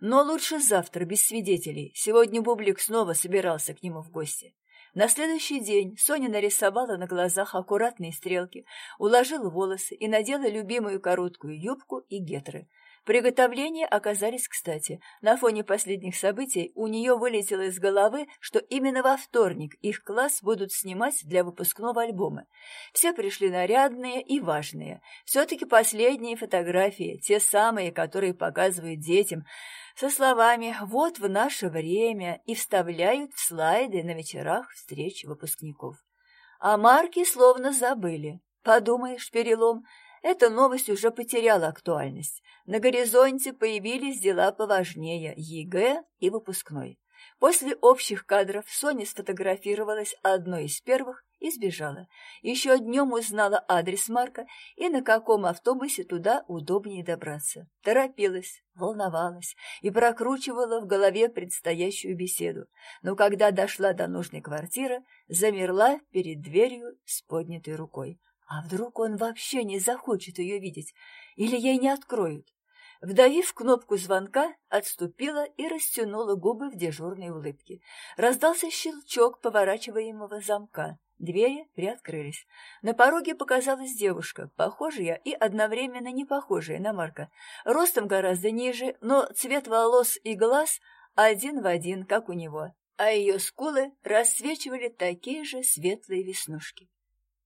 Но лучше завтра, без свидетелей. Сегодня Бублик снова собирался к нему в гости. На следующий день Соня нарисовала на глазах аккуратные стрелки, уложила волосы и надела любимую короткую юбку и гетры — Приготовления оказались кстати. На фоне последних событий у нее вылетело из головы, что именно во вторник их класс будут снимать для выпускного альбома. Все пришли нарядные и важные. Все-таки последние фотографии, те самые, которые показывают детям, со словами «вот в наше время» и вставляют в слайды на вечерах встреч выпускников. А марки словно забыли. Подумаешь, перелом, эта новость уже потеряла актуальность. На горизонте появились дела поважнее – ЕГЭ и выпускной. После общих кадров Соня сфотографировалась одной из первых и сбежала. Еще днем узнала адрес Марка и на каком автобусе туда удобнее добраться. Торопилась, волновалась и прокручивала в голове предстоящую беседу. Но когда дошла до нужной квартиры, замерла перед дверью с поднятой рукой. А вдруг он вообще не захочет ее видеть, или ей не откроют? Вдавив кнопку звонка, отступила и растянула губы в дежурной улыбке. Раздался щелчок поворачиваемого замка. Двери приоткрылись. На пороге показалась девушка, похожая и одновременно не похожая на Марка. Ростом гораздо ниже, но цвет волос и глаз один в один, как у него. А ее скулы рассвечивали такие же светлые веснушки.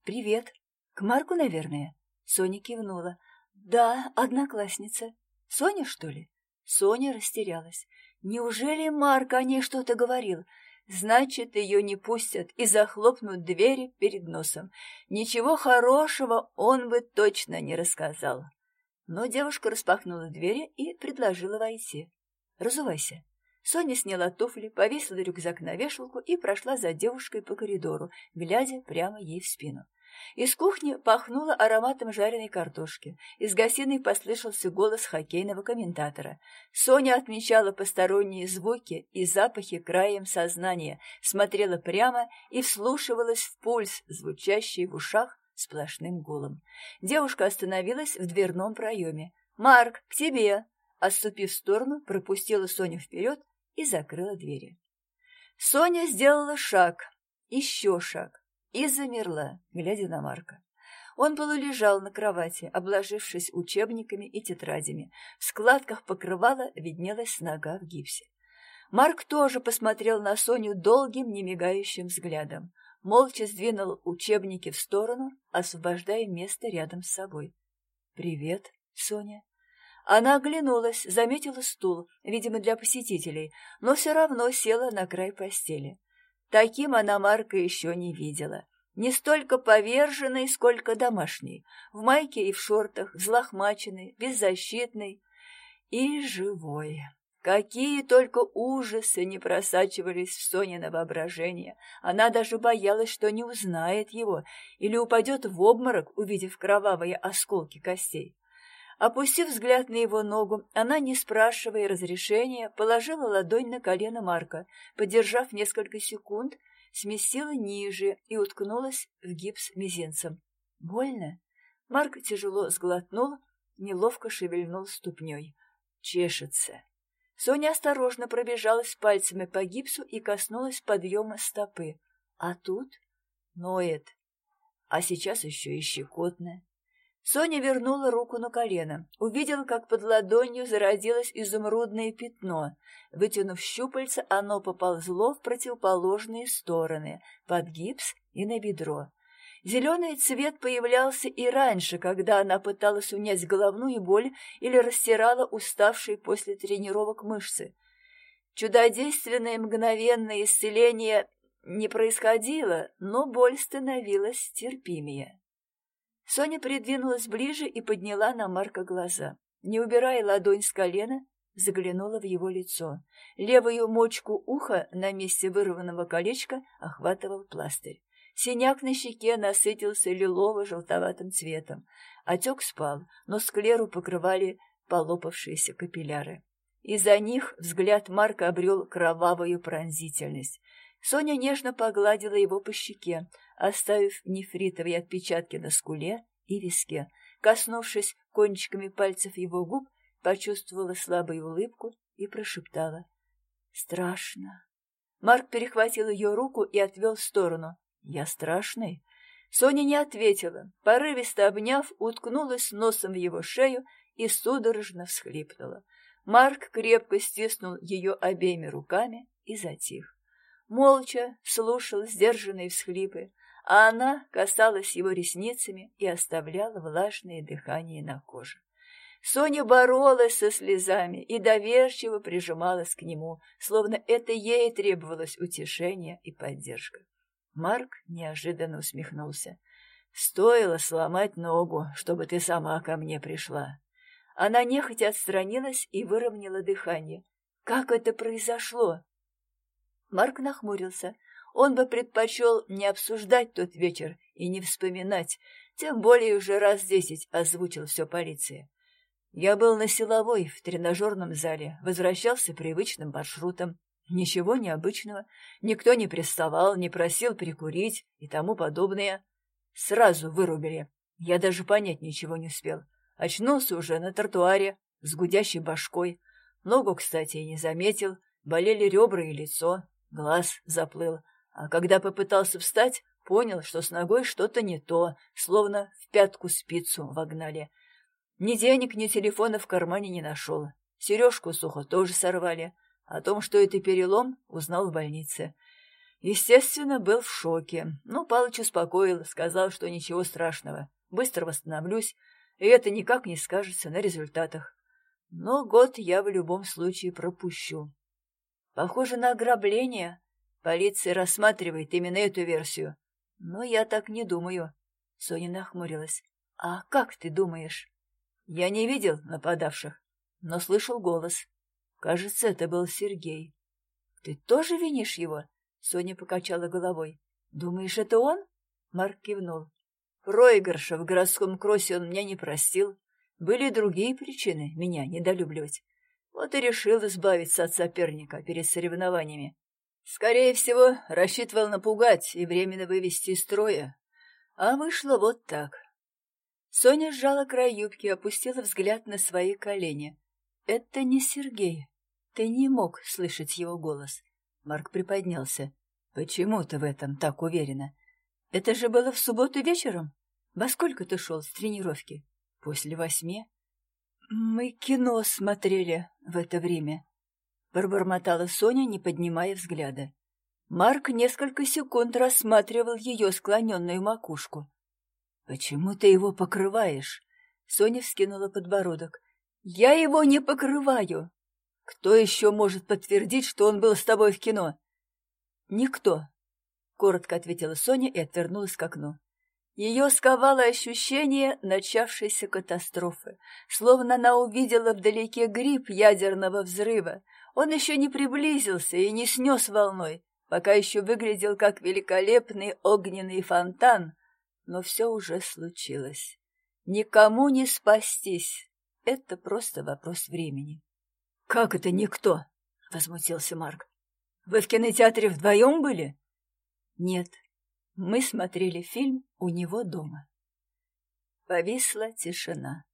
«Привет. К Марку, наверное?» Соня кивнула. «Да, одноклассница». Соня, что ли? Соня растерялась. Неужели Марк о ней что-то говорил? Значит, ее не пустят и захлопнут двери перед носом. Ничего хорошего он бы точно не рассказал. Но девушка распахнула двери и предложила войти. «Разувайся». Соня сняла туфли, повесила рюкзак на вешалку и прошла за девушкой по коридору, глядя прямо ей в спину. Из кухни пахнуло ароматом жареной картошки. Из гостиной послышался голос хоккейного комментатора. Соня отмечала посторонние звуки и запахи краем сознания, смотрела прямо и вслушивалась в пульс, звучащий в ушах сплошным гулом. Девушка остановилась в дверном проеме. «Марк, к тебе!» Отступив в сторону, пропустила Соню вперед и закрыла двери. Соня сделала шаг, еще шаг и замерла, глядя на Марка. Он полулежал на кровати, обложившись учебниками и тетрадями. В складках покрывала виднелась нога в гипсе. Марк тоже посмотрел на Соню долгим, немигающим взглядом. Молча сдвинул учебники в сторону, освобождая место рядом с собой. «Привет, Соня». Она оглянулась, заметила стул, видимо, для посетителей, но все равно села на край постели. Таким она Марка еще не видела. Не столько поверженный, сколько домашний. В майке и в шортах, взлохмаченный, беззащитный и живой. Какие только ужасы не просачивались в Сонино воображение. Она даже боялась, что не узнает его или упадет в обморок, увидев кровавые осколки костей. Опустив взгляд на его ногу, она, не спрашивая разрешения, положила ладонь на колено Марка, подержав несколько секунд, сместила ниже и уткнулась в гипс мизинцем. «Больно?» Марк тяжело сглотнул, неловко шевельнул ступней. «Чешется». Соня осторожно пробежалась пальцами по гипсу и коснулась подъема стопы. А тут ноет. А сейчас еще и щекотно. Соня вернула руку на колено, увидела, как под ладонью зародилось изумрудное пятно. Вытянув щупальца, оно поползло в противоположные стороны, под гипс и на бедро. Зеленый цвет появлялся и раньше, когда она пыталась унять головную боль или растирала уставшие после тренировок мышцы. Чудодейственное мгновенное исцеление не происходило, но боль становилась терпимее. Соня придвинулась ближе и подняла на Марка глаза. Не убирая ладонь с колена, заглянула в его лицо. Левую мочку уха на месте вырванного колечка охватывал пластырь. Синяк на щеке насытился лилово-желтоватым цветом. Отек спал, но склеру покрывали полопавшиеся капилляры. Из-за них взгляд Марка обрел кровавую пронзительность. Соня нежно погладила его по щеке, оставив нефритовые отпечатки на скуле и виске. Коснувшись кончиками пальцев его губ, почувствовала слабую улыбку и прошептала. «Страшно». Марк перехватил ее руку и отвел в сторону. «Я страшный?» Соня не ответила. Порывисто обняв, уткнулась носом в его шею и судорожно всхлипнула. Марк крепко стиснул ее обеими руками и затих. Молча слушал сдержанные всхлипы, а она касалась его ресницами и оставляла влажное дыхание на коже. Соня боролась со слезами и доверчиво прижималась к нему, словно это ей требовалось утешение и поддержка. Марк неожиданно усмехнулся. «Стоило сломать ногу, чтобы ты сама ко мне пришла». Она нехотя отстранилась и выровняла дыхание. «Как это произошло?» Марк нахмурился. Он бы предпочел не обсуждать тот вечер и не вспоминать, тем более уже раз десять озвучил все полиции. Я был на силовой, в тренажерном зале, возвращался привычным маршрутом. Ничего необычного, никто не приставал, не просил прикурить и тому подобное. Сразу вырубили. Я даже понять ничего не успел. Очнулся уже на тротуаре, с гудящей башкой. Ногу, кстати, и не заметил. Болели ребра и лицо, глаз заплыл. А когда попытался встать, понял, что с ногой что-то не то, словно в пятку спицу вогнали. Ни денег, ни телефона в кармане не нашел. Сережку сухо тоже сорвали. О том, что это перелом, узнал в больнице. Естественно, был в шоке. Но Палыч успокоил, сказал, что ничего страшного. Быстро восстановлюсь, и это никак не скажется на результатах. Но год я в любом случае пропущу. Похоже на ограбление. Полиция рассматривает именно эту версию. Но я так не думаю. Соня нахмурилась. А как ты думаешь? Я не видел нападавших, но слышал голос. Кажется, это был Сергей. Ты тоже винишь его? Соня покачала головой. Думаешь, это он? Марк кивнул. Проигрыша в городском кроссе он меня не простил. Были другие причины меня недолюбливать. Вот и решил избавиться от соперника перед соревнованиями. Скорее всего, рассчитывал напугать и временно вывести из строя. А вышло вот так. Соня сжала край юбки опустила взгляд на свои колени. «Это не Сергей. Ты не мог слышать его голос». Марк приподнялся. «Почему ты в этом так уверена? Это же было в субботу вечером? Во сколько ты шел с тренировки? После восьми?» «Мы кино смотрели в это время», — пробормотала Соня, не поднимая взгляда. Марк несколько секунд рассматривал ее склоненную макушку. «Почему ты его покрываешь?» Соня вскинула подбородок. «Я его не покрываю. Кто еще может подтвердить, что он был с тобой в кино?» «Никто», — коротко ответила Соня и отвернулась к окну. Ее сковало ощущение начавшейся катастрофы, словно она увидела вдалеке гриб ядерного взрыва. Он еще не приблизился и не снес волной, пока еще выглядел как великолепный огненный фонтан, но все уже случилось. Никому не спастись. Это просто вопрос времени. — Как это никто? — возмутился Марк. — Вы в кинотеатре вдвоем были? — Нет. Мы смотрели фильм у него дома. Повисла тишина.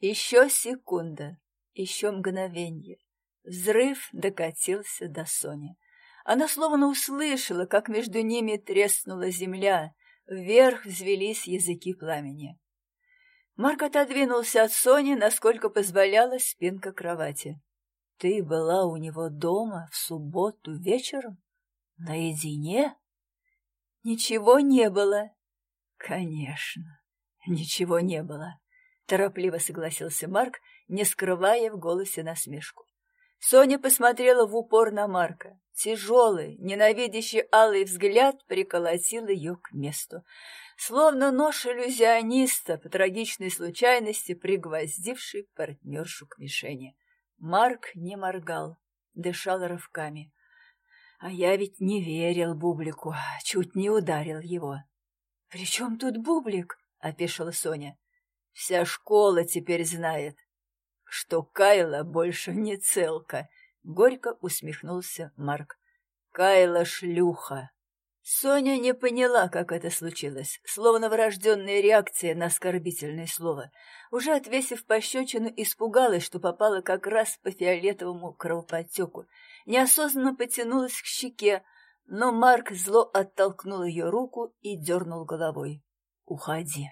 Еще секунда, еще мгновенье. Взрыв докатился до Сони. Она словно услышала, как между ними треснула земля, Вверх взвелись языки пламени. Марк отодвинулся от Сони, насколько позволяла спинка кровати. — Ты была у него дома в субботу вечером? Наедине? — Ничего не было. — Конечно, ничего не было, — торопливо согласился Марк, не скрывая в голосе насмешку. Соня посмотрела в упор на Марка. Тяжелый, ненавидящий алый взгляд приколотил ее к месту, словно нож иллюзиониста по трагичной случайности, пригвоздивший партнершу к мишени. Марк не моргал, дышал рывками. А я ведь не верил Бублику, чуть не ударил его. — При чем тут Бублик? — опешила Соня. — Вся школа теперь знает, что Кайла больше не целка, Горько усмехнулся Марк. Кайла шлюха. Соня не поняла, как это случилось, словно врожденная реакция на оскорбительное слово. Уже отвесив пощечину, испугалась, что попала как раз по фиолетовому кровоподтеку. Неосознанно потянулась к щеке, но Марк зло оттолкнул ее руку и дернул головой. «Уходи!»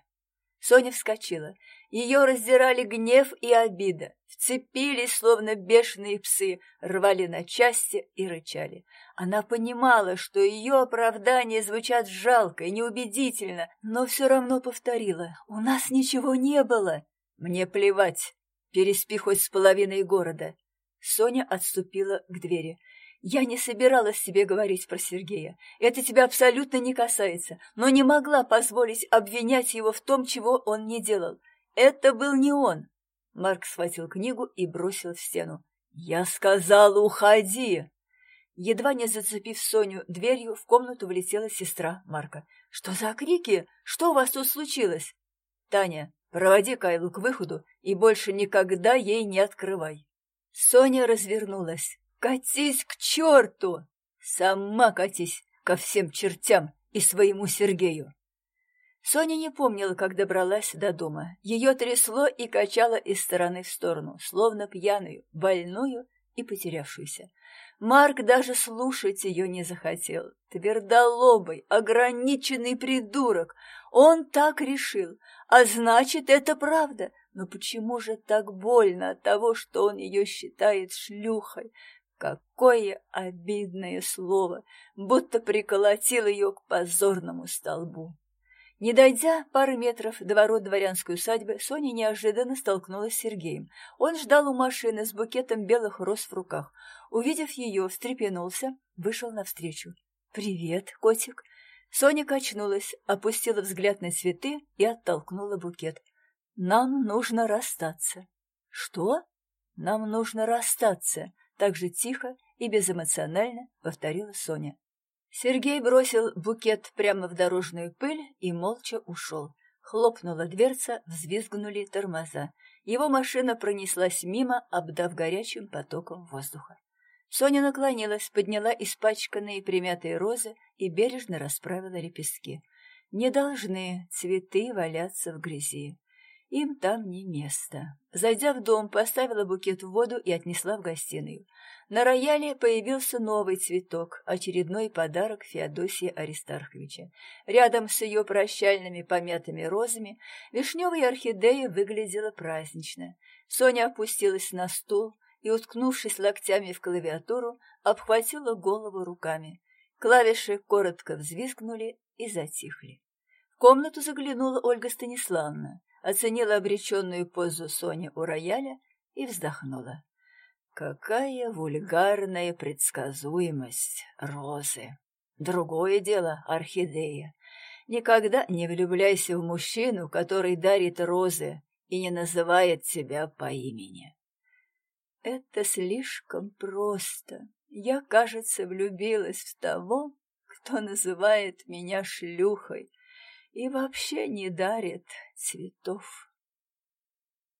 Соня вскочила. Ее раздирали гнев и обида, вцепились, словно бешеные псы, рвали на части и рычали. Она понимала, что ее оправдания звучат жалко и неубедительно, но все равно повторила. «У нас ничего не было!» «Мне плевать, переспи хоть с половиной города!» Соня отступила к двери. Я не собиралась тебе говорить про Сергея. Это тебя абсолютно не касается, но не могла позволить обвинять его в том, чего он не делал. Это был не он. Марк схватил книгу и бросил в стену. Я сказал, уходи. Едва не зацепив Соню дверью, в комнату влетела сестра Марка. «Что за крики? Что у вас тут случилось?» «Таня, проводи Кайлу к выходу и больше никогда ей не открывай». Соня развернулась. «Катись к черту!» «Сама катись ко всем чертям и своему Сергею!» Соня не помнила, как добралась до дома. Ее трясло и качало из стороны в сторону, словно пьяную, больную и потерявшуюся. Марк даже слушать ее не захотел. Твердолобый, ограниченный придурок. Он так решил. А значит, это правда. Но почему же так больно от того, что он ее считает шлюхой? Какое обидное слово, будто приколотил ее к позорному столбу. Не дойдя пары метров до ворот дворянской усадьбы, Соня неожиданно столкнулась с Сергеем. Он ждал у машины с букетом белых роз в руках. Увидев ее, встрепенулся, вышел навстречу. «Привет, котик!» Соня качнулась, опустила взгляд на цветы и оттолкнула букет. «Нам нужно расстаться». «Что?» «Нам нужно расстаться», — так же тихо и безэмоционально повторила Соня. Сергей бросил букет прямо в дорожную пыль и молча ушел. Хлопнула дверца, взвизгнули тормоза. Его машина пронеслась мимо, обдав горячим потоком воздуха. Соня наклонилась, подняла испачканные примятые розы и бережно расправила лепестки. Не должны цветы валяться в грязи. Им там не место. Зайдя в дом, поставила букет в воду и отнесла в гостиную. На рояле появился новый цветок, очередной подарок Феодосии Аристарховича. Рядом с ее прощальными помятыми розами вишневая орхидея выглядела празднично. Соня опустилась на стул и, уткнувшись локтями в клавиатуру, обхватила голову руками. Клавиши коротко взвизгнули и затихли. В комнату заглянула Ольга Станиславовна оценила обреченную позу Сони у рояля и вздохнула. Какая вульгарная предсказуемость розы! Другое дело орхидея. Никогда не влюбляйся в мужчину, который дарит розы и не называет тебя по имени. Это слишком просто. Я, кажется, влюбилась в того, кто называет меня шлюхой и вообще не дарит цветов.